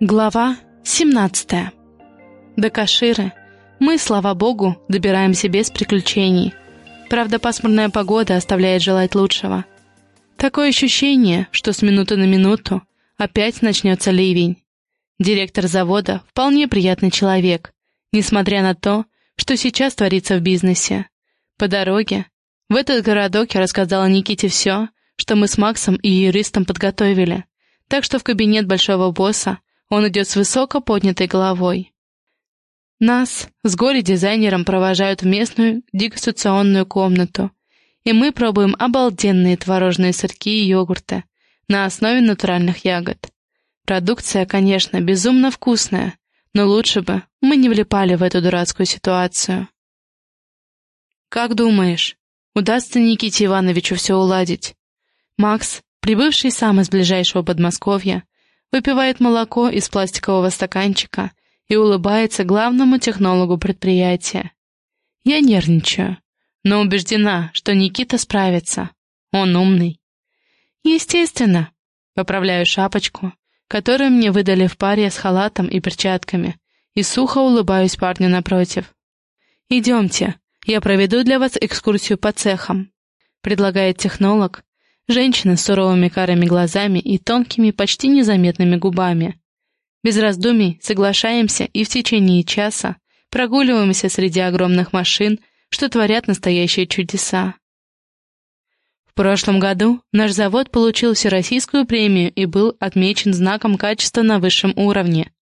Глава 17. До Каширы мы, слава богу, добираемся без приключений. Правда, пасмурная погода оставляет желать лучшего. Такое ощущение, что с минуты на минуту опять начнется ливень. Директор завода вполне приятный человек, несмотря на то, что сейчас творится в бизнесе. По дороге в этот городок я рассказала Никите все, что мы с Максом и юристом подготовили, так что в кабинет большого босса он идет с высоко поднятой головой. Нас с горе-дизайнером провожают в местную дегустационную комнату, и мы пробуем обалденные творожные сырки и йогурты на основе натуральных ягод. Продукция, конечно, безумно вкусная, но лучше бы мы не влипали в эту дурацкую ситуацию. «Как думаешь, удастся Никите Ивановичу все уладить?» Макс, прибывший сам из ближайшего Подмосковья, выпивает молоко из пластикового стаканчика и улыбается главному технологу предприятия. Я нервничаю, но убеждена, что Никита справится. Он умный. Естественно, поправляю шапочку, которую мне выдали в паре с халатом и перчатками, и сухо улыбаюсь парню напротив. «Идемте, я проведу для вас экскурсию по цехам», предлагает технолог, Женщина с суровыми карими глазами и тонкими, почти незаметными губами. Без раздумий соглашаемся и в течение часа прогуливаемся среди огромных машин, что творят настоящие чудеса. В прошлом году наш завод получил всероссийскую премию и был отмечен знаком качества на высшем уровне.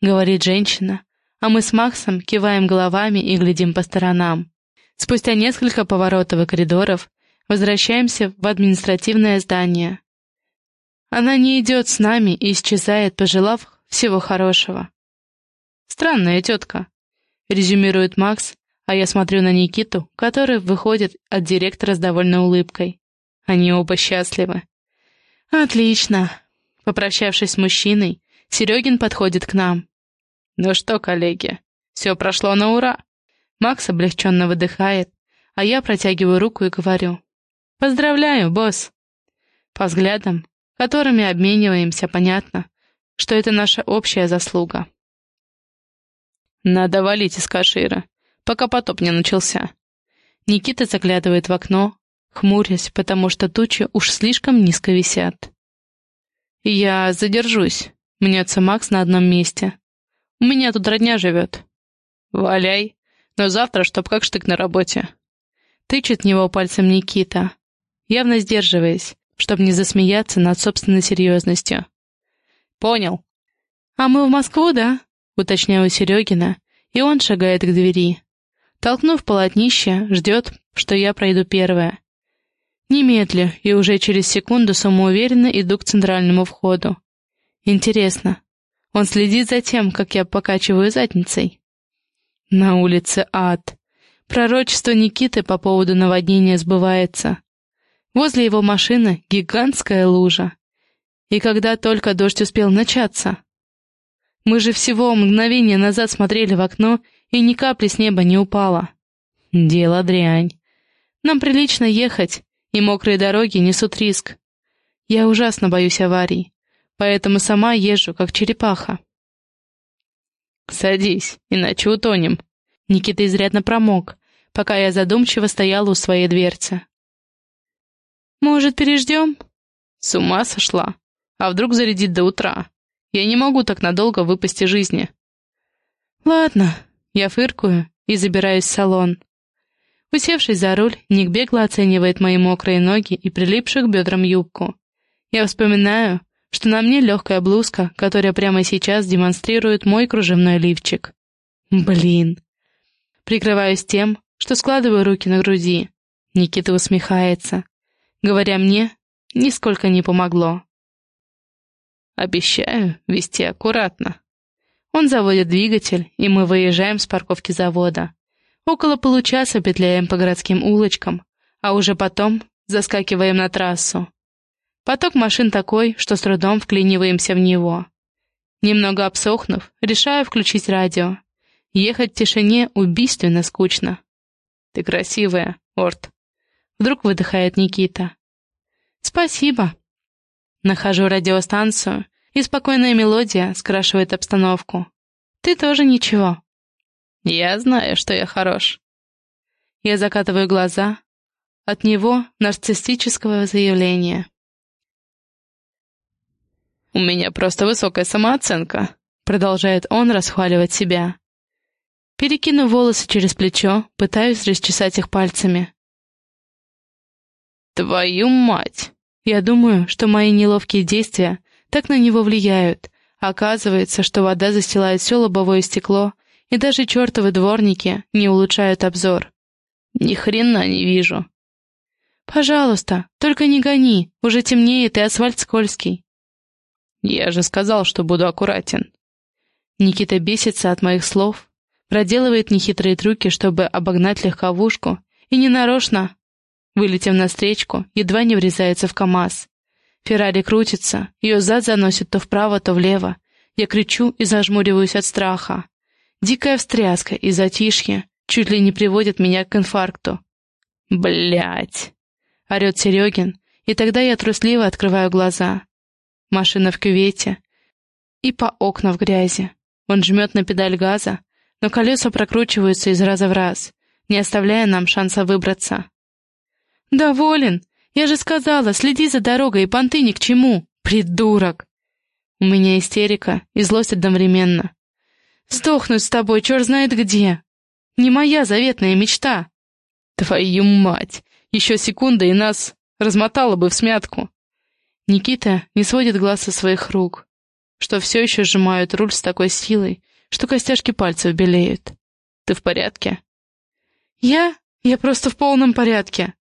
Говорит женщина, а мы с Максом киваем головами и глядим по сторонам. Спустя несколько поворотов и коридоров Возвращаемся в административное здание. Она не идет с нами и исчезает, пожелав всего хорошего. «Странная тетка», — резюмирует Макс, а я смотрю на Никиту, который выходит от директора с довольной улыбкой. Они оба счастливы. «Отлично!» Попрощавшись с мужчиной, Серегин подходит к нам. «Ну что, коллеги, все прошло на ура!» Макс облегченно выдыхает, а я протягиваю руку и говорю. «Поздравляю, босс!» По взглядам, которыми обмениваемся, понятно, что это наша общая заслуга. «Надо валить из Кашира, пока потоп не начался». Никита заглядывает в окно, хмурясь, потому что тучи уж слишком низко висят. «Я задержусь», — мнется Макс на одном месте. «У меня тут родня живет». «Валяй, но завтра, чтоб как штык на работе». Тычет него пальцем Никита, явно сдерживаясь, чтобы не засмеяться над собственной серьезностью. «Понял». «А мы в Москву, да?» — уточняю Серегина, и он шагает к двери. Толкнув полотнище, ждет, что я пройду первая. Немедлю, и уже через секунду самоуверенно иду к центральному входу. Интересно, он следит за тем, как я покачиваю задницей? На улице ад. Пророчество Никиты по поводу наводнения сбывается. Возле его машины гигантская лужа. И когда только дождь успел начаться? Мы же всего мгновение назад смотрели в окно, и ни капли с неба не упало. Дело дрянь. Нам прилично ехать, и мокрые дороги несут риск. Я ужасно боюсь аварий, поэтому сама езжу, как черепаха. «Садись, иначе утонем». Никита изрядно промок, пока я задумчиво стояла у своей дверцы. «Может, переждем?» «С ума сошла. А вдруг зарядит до утра? Я не могу так надолго выпасть из жизни». «Ладно». Я фыркую и забираюсь в салон. Усевшись за руль, Ник бегло оценивает мои мокрые ноги и прилипших к бедрам юбку. Я вспоминаю, что на мне легкая блузка, которая прямо сейчас демонстрирует мой кружевной лифчик. Блин. Прикрываюсь тем, что складываю руки на груди. Никита усмехается говоря мне, нисколько не помогло. Обещаю вести аккуратно. Он заводит двигатель, и мы выезжаем с парковки завода. Около получаса петляем по городским улочкам, а уже потом заскакиваем на трассу. Поток машин такой, что с трудом вклиниваемся в него. Немного обсохнув, решаю включить радио. Ехать в тишине убийственно скучно. «Ты красивая, Орт», Вдруг выдыхает Никита. «Спасибо». Нахожу радиостанцию и спокойная мелодия скрашивает обстановку. Ты тоже ничего. Я знаю, что я хорош. Я закатываю глаза. От него нарциссического заявления. «У меня просто высокая самооценка», — продолжает он расхваливать себя. Перекину волосы через плечо, пытаюсь расчесать их пальцами. «Твою мать!» Я думаю, что мои неловкие действия так на него влияют. Оказывается, что вода застилает все лобовое стекло, и даже чертовы дворники не улучшают обзор. Ни хрена не вижу. Пожалуйста, только не гони, уже темнеет и асфальт скользкий. Я же сказал, что буду аккуратен. Никита бесится от моих слов, проделывает нехитрые трюки, чтобы обогнать легковушку, и ненарочно, вылетев навстречку, едва не врезается в КамАЗ. Феррари крутится, ее зад заносит то вправо, то влево. Я кричу и зажмуриваюсь от страха. Дикая встряска и затишье чуть ли не приводят меня к инфаркту. Блять! орет Серегин, и тогда я трусливо открываю глаза. Машина в кювете и по окна в грязи. Он жмет на педаль газа, но колеса прокручиваются из раза в раз, не оставляя нам шанса выбраться. «Доволен! Я же сказала, следи за дорогой и понты ни к чему! Придурок!» У меня истерика и злость одновременно. «Сдохнуть с тобой черт знает где! Не моя заветная мечта!» «Твою мать! Еще секунда, и нас размотало бы в смятку!» Никита не сводит глаз со своих рук, что все еще сжимают руль с такой силой, что костяшки пальцев белеют. «Ты в порядке?» «Я? Я просто в полном порядке!»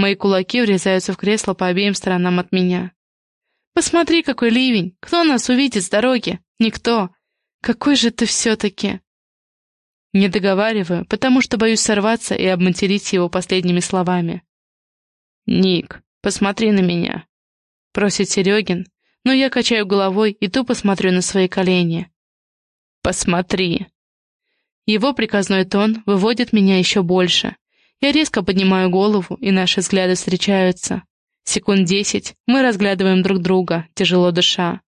Мои кулаки врезаются в кресло по обеим сторонам от меня. «Посмотри, какой ливень! Кто нас увидит с дороги? Никто! Какой же ты все-таки!» Не договариваю, потому что боюсь сорваться и обматерить его последними словами. «Ник, посмотри на меня!» — просит Серегин, но я качаю головой и тупо смотрю на свои колени. «Посмотри!» Его приказной тон выводит меня еще больше, я резко поднимаю голову, и наши взгляды встречаются. Секунд десять мы разглядываем друг друга, тяжело дыша.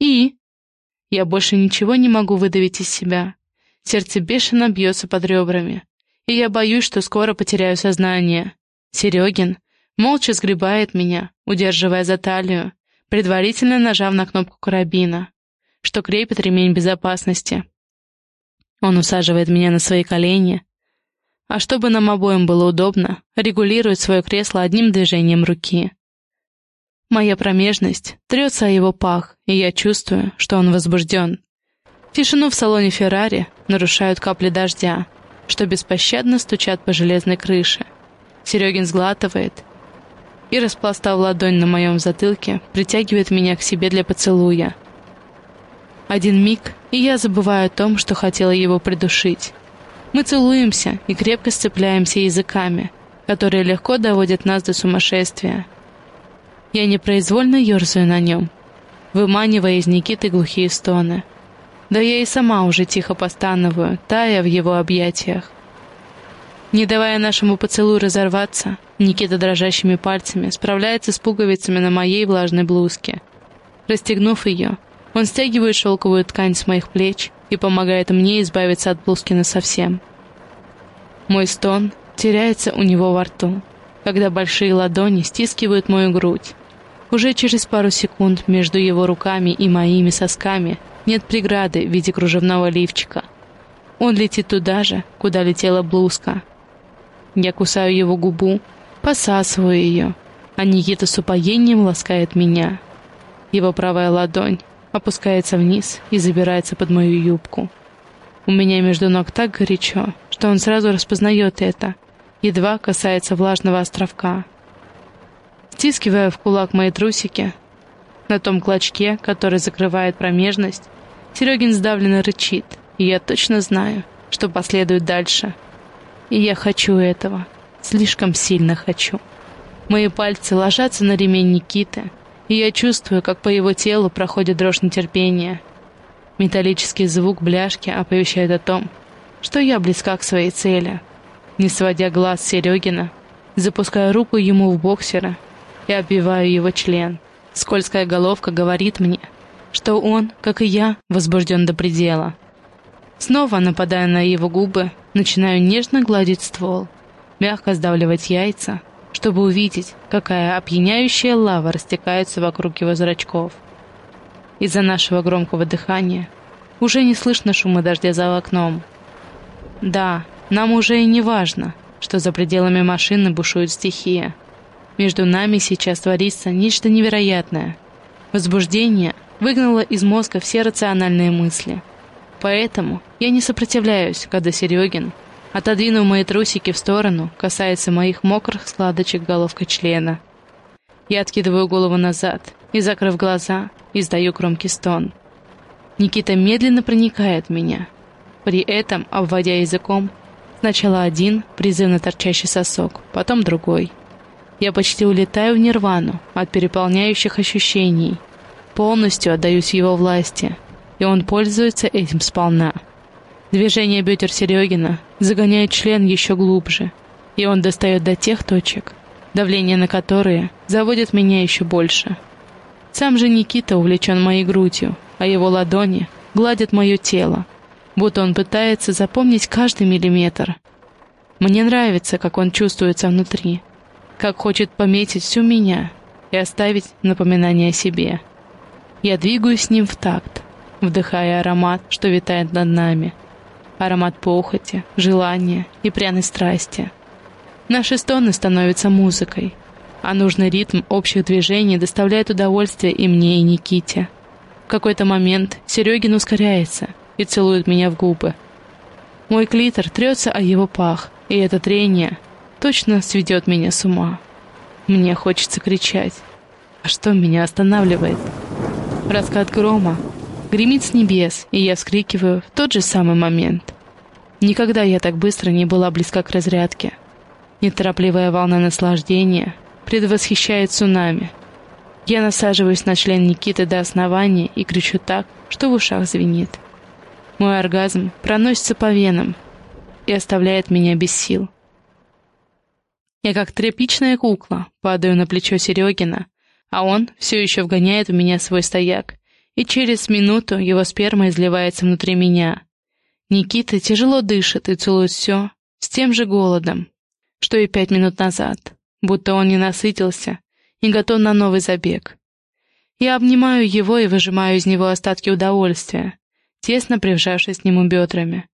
И? Я больше ничего не могу выдавить из себя. Сердце бешено бьется под ребрами. И я боюсь, что скоро потеряю сознание. Серегин молча сгребает меня, удерживая за талию, предварительно нажав на кнопку карабина, что крепит ремень безопасности. Он усаживает меня на свои колени, а чтобы нам обоим было удобно, регулирует свое кресло одним движением руки. Моя промежность трется о его пах, и я чувствую, что он возбужден. Тишину в салоне Феррари нарушают капли дождя, что беспощадно стучат по железной крыше. Серегин сглатывает и, распластав ладонь на моем затылке, притягивает меня к себе для поцелуя. Один миг, и я забываю о том, что хотела его придушить. Мы целуемся и крепко сцепляемся языками, которые легко доводят нас до сумасшествия. Я непроизвольно ерзаю на нем, выманивая из Никиты глухие стоны. Да я и сама уже тихо постановую, тая в его объятиях. Не давая нашему поцелую разорваться, Никита дрожащими пальцами справляется с пуговицами на моей влажной блузке. Расстегнув ее, он стягивает шелковую ткань с моих плеч и помогает мне избавиться от блузки насовсем. Мой стон теряется у него во рту, когда большие ладони стискивают мою грудь. Уже через пару секунд между его руками и моими сосками нет преграды в виде кружевного лифчика. Он летит туда же, куда летела блузка. Я кусаю его губу, посасываю ее, а Никита с упоением ласкает меня. Его правая ладонь опускается вниз и забирается под мою юбку. У меня между ног так горячо, что он сразу распознает это, едва касается влажного островка. Стискивая в кулак мои трусики, на том клочке, который закрывает промежность, Серегин сдавленно рычит, и я точно знаю, что последует дальше. И я хочу этого, слишком сильно хочу. Мои пальцы ложатся на ремень Никиты, и я чувствую, как по его телу проходит дрожь нетерпения. Металлический звук бляшки оповещает о том, что я близка к своей цели. Не сводя глаз Серегина, запускаю руку ему в боксера и оббиваю его член, Скользкая головка говорит мне, что он, как и я, возбужден до предела. Снова нападая на его губы, начинаю нежно гладить ствол, мягко сдавливать яйца, чтобы увидеть, какая опьяняющая лава растекается вокруг его зрачков. Из-за нашего громкого дыхания уже не слышно шума дождя за окном. Да, нам уже и не важно, что за пределами машины бушует стихия. Между нами сейчас творится нечто невероятное. Возбуждение выгнало из мозга все рациональные мысли. Поэтому я не сопротивляюсь, когда Серегин, отодвинув мои трусики в сторону, касается моих мокрых складочек головкой члена. Я откидываю голову назад и, закрыв глаза, издаю громкий стон. Никита медленно проникает в меня, при этом обводя языком сначала один призывно торчащий сосок, потом другой. Я почти улетаю в нирвану от переполняющих ощущений. Полностью отдаюсь его власти, и он пользуется этим сполна. Движение бедер Серегина загоняет член еще глубже, и он достает до тех точек, давление на которые заводит меня еще больше. Сам же Никита увлечен моей грудью, а его ладони гладят мое тело, будто он пытается запомнить каждый миллиметр. Мне нравится, как он чувствуется внутри, как хочет пометить всю меня и оставить напоминание о себе. Я двигаюсь с ним в такт, вдыхая аромат, что витает над нами. Аромат похоти, желания и пряной страсти. Наши стоны становятся музыкой, а нужный ритм общих движений доставляет удовольствие и мне, и Никите. В какой-то момент Серегин ускоряется и целует меня в губы. Мой клитор трется о его пах, и это трение точно сведет меня с ума. Мне хочется кричать. А что меня останавливает? Раскат грома гремит с небес, и я вскрикиваю в тот же самый момент. Никогда я так быстро не была близка к разрядке. Неторопливая волна наслаждения предвосхищает цунами. Я насаживаюсь на член Никиты до основания и кричу так, что в ушах звенит. Мой оргазм проносится по венам и оставляет меня без сил. Я как тряпичная кукла падаю на плечо Серегина, а он все еще вгоняет в меня свой стояк, и через минуту его сперма изливается внутри меня. Никита тяжело дышит и целует все с тем же голодом, что и пять минут назад, будто он не насытился и готов на новый забег. Я обнимаю его и выжимаю из него остатки удовольствия, тесно прижавшись к нему бедрами.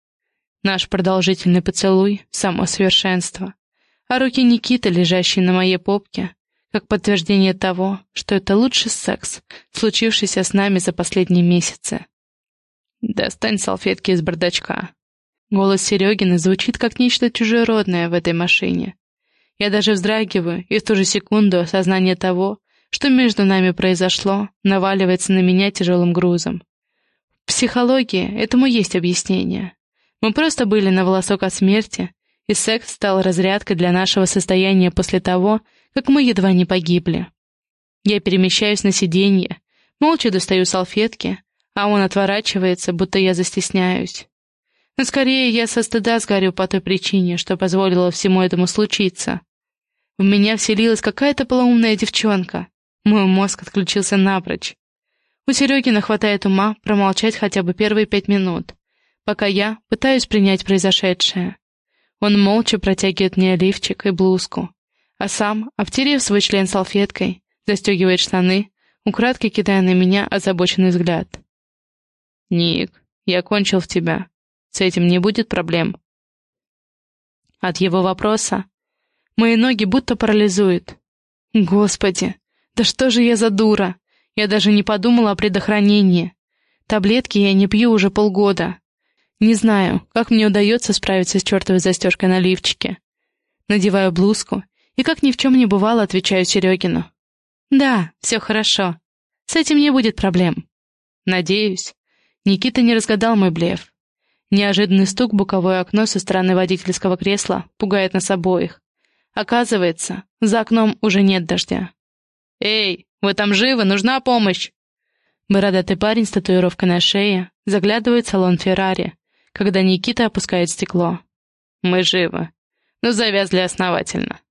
Наш продолжительный поцелуй — само совершенство а руки Никиты, лежащие на моей попке, как подтверждение того, что это лучший секс, случившийся с нами за последние месяцы. «Достань салфетки из бардачка». Голос Серегина звучит как нечто чужеродное в этой машине. Я даже вздрагиваю, и в ту же секунду осознание того, что между нами произошло, наваливается на меня тяжелым грузом. В психологии этому есть объяснение. Мы просто были на волосок от смерти, и секс стал разрядкой для нашего состояния после того, как мы едва не погибли. Я перемещаюсь на сиденье, молча достаю салфетки, а он отворачивается, будто я застесняюсь. Но скорее я со стыда сгорю по той причине, что позволила всему этому случиться. В меня вселилась какая-то полоумная девчонка. Мой мозг отключился напрочь. У Серегина хватает ума промолчать хотя бы первые пять минут, пока я пытаюсь принять произошедшее. Он молча протягивает мне лифчик и блузку, а сам, обтерев свой член салфеткой, застегивает штаны, украдкой кидая на меня озабоченный взгляд. «Ник, я кончил в тебя. С этим не будет проблем?» От его вопроса мои ноги будто парализуют. Господи, да что же я за дура? Я даже не подумала о предохранении. Таблетки я не пью уже полгода, не знаю, как мне удается справиться с чертовой застежкой на лифчике. Надеваю блузку и, как ни в чем не бывало, отвечаю Серегину. «Да, все хорошо. С этим не будет проблем». Надеюсь. Никита не разгадал мой блеф. Неожиданный стук в боковое окно со стороны водительского кресла пугает нас обоих. Оказывается, за окном уже нет дождя. «Эй, вы там живы? Нужна помощь!» Бородатый парень с татуировкой на шее заглядывает в салон Феррари, когда Никита опускает стекло. Мы живы, но завязли основательно.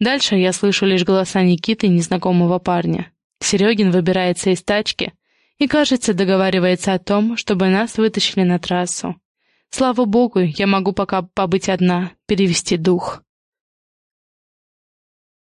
Дальше я слышу лишь голоса Никиты и незнакомого парня. Серегин выбирается из тачки и, кажется, договаривается о том, чтобы нас вытащили на трассу. Слава богу, я могу пока побыть одна, перевести дух.